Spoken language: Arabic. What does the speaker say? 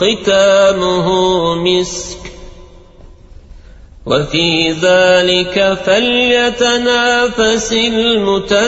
ختامه مسك. وفي ذلك فليتنافس المتنافسون.